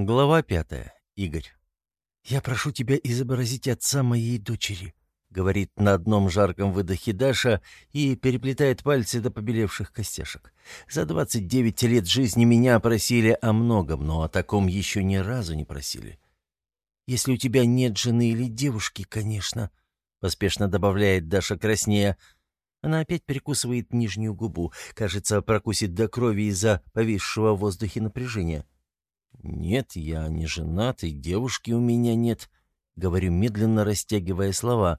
Глава пятая. Игорь. «Я прошу тебя изобразить отца моей дочери», — говорит на одном жарком выдохе Даша и переплетает пальцы до побелевших костяшек. «За 29 лет жизни меня просили о многом, но о таком еще ни разу не просили». «Если у тебя нет жены или девушки, конечно», — поспешно добавляет Даша краснея. Она опять перекусывает нижнюю губу, кажется, прокусит до крови из-за повисшего в воздухе напряжения. «Нет, я не женат, и девушки у меня нет», — говорю медленно, растягивая слова.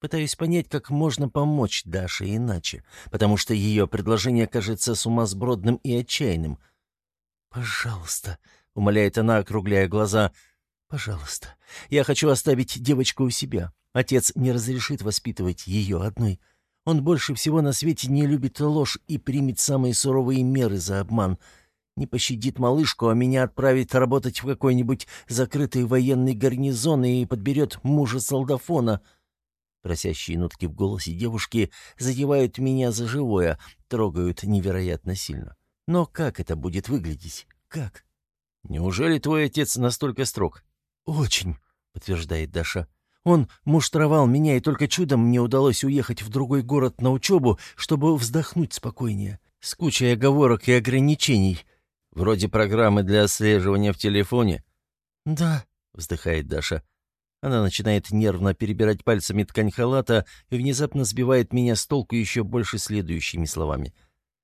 Пытаюсь понять, как можно помочь Даше иначе, потому что ее предложение кажется сумасбродным и отчаянным. «Пожалуйста», — умоляет она, округляя глаза, — «пожалуйста, я хочу оставить девочку у себя. Отец не разрешит воспитывать ее одной. Он больше всего на свете не любит ложь и примет самые суровые меры за обман» не пощадит малышку, а меня отправит работать в какой-нибудь закрытый военный гарнизон и подберет мужа солдафона. Просящие нотки в голосе девушки задевают меня за живое, трогают невероятно сильно. Но как это будет выглядеть? Как? «Неужели твой отец настолько строг?» «Очень», — подтверждает Даша. «Он муштровал меня, и только чудом мне удалось уехать в другой город на учебу, чтобы вздохнуть спокойнее, с кучей оговорок и ограничений». Вроде программы для отслеживания в телефоне?» «Да», — вздыхает Даша. Она начинает нервно перебирать пальцами ткань халата и внезапно сбивает меня с толку еще больше следующими словами.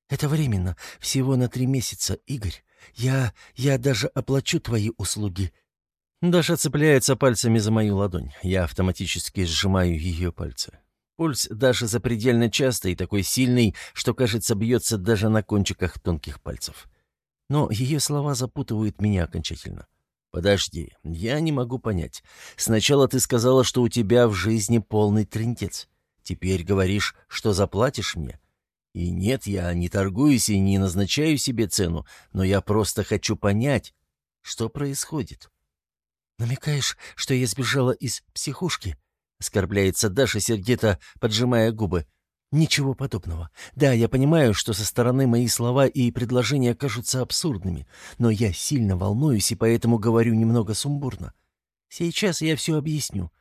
«Это временно. Всего на три месяца, Игорь. Я... я даже оплачу твои услуги». Даша цепляется пальцами за мою ладонь. Я автоматически сжимаю ее пальцы. Пульс даже запредельно частый и такой сильный, что, кажется, бьется даже на кончиках тонких пальцев. Но ее слова запутывают меня окончательно. «Подожди, я не могу понять. Сначала ты сказала, что у тебя в жизни полный трындец. Теперь говоришь, что заплатишь мне. И нет, я не торгуюсь и не назначаю себе цену, но я просто хочу понять, что происходит». «Намекаешь, что я сбежала из психушки?» — оскорбляется Даша, сердито поджимая губы. Ничего подобного. Да, я понимаю, что со стороны мои слова и предложения кажутся абсурдными, но я сильно волнуюсь и поэтому говорю немного сумбурно. Сейчас я все объясню.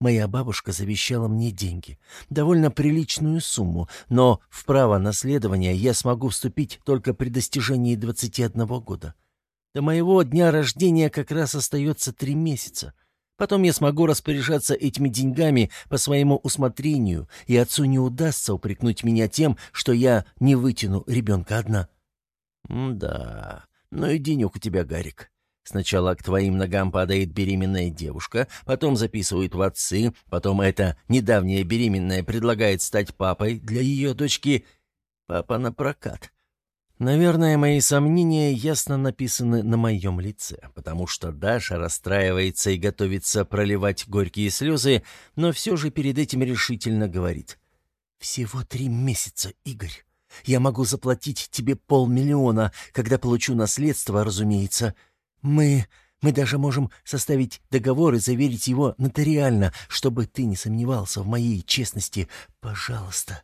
Моя бабушка завещала мне деньги, довольно приличную сумму, но в право наследования я смогу вступить только при достижении 21 года. До моего дня рождения как раз остается три месяца. Потом я смогу распоряжаться этими деньгами по своему усмотрению, и отцу не удастся упрекнуть меня тем, что я не вытяну ребенка одна». «Да, ну и денек у тебя, Гарик. Сначала к твоим ногам падает беременная девушка, потом записывают в отцы, потом эта недавняя беременная предлагает стать папой для ее дочки. Папа на прокат. Наверное, мои сомнения ясно написаны на моем лице, потому что Даша расстраивается и готовится проливать горькие слезы, но все же перед этим решительно говорит. «Всего три месяца, Игорь. Я могу заплатить тебе полмиллиона, когда получу наследство, разумеется. Мы... мы даже можем составить договор и заверить его нотариально, чтобы ты не сомневался в моей честности. Пожалуйста».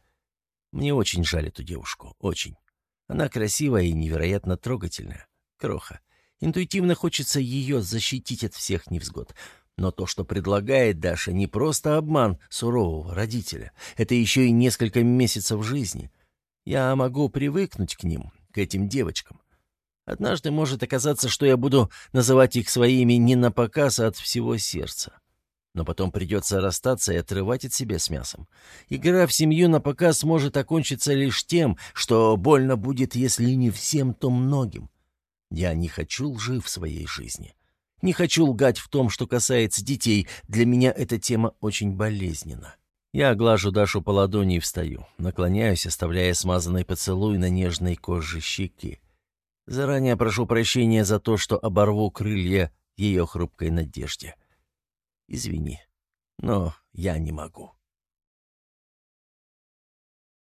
Мне очень жаль эту девушку, очень. Она красивая и невероятно трогательная. Кроха. Интуитивно хочется ее защитить от всех невзгод. Но то, что предлагает Даша, не просто обман сурового родителя. Это еще и несколько месяцев жизни. Я могу привыкнуть к ним, к этим девочкам. Однажды может оказаться, что я буду называть их своими не на показ, а от всего сердца но потом придется расстаться и отрывать от себя с мясом. Игра в семью на показ может окончиться лишь тем, что больно будет, если не всем, то многим. Я не хочу лжи в своей жизни. Не хочу лгать в том, что касается детей. Для меня эта тема очень болезненна. Я глажу Дашу по ладони и встаю. Наклоняюсь, оставляя смазанный поцелуй на нежной коже щеки. Заранее прошу прощения за то, что оборву крылья ее хрупкой надежде. Извини, но я не могу.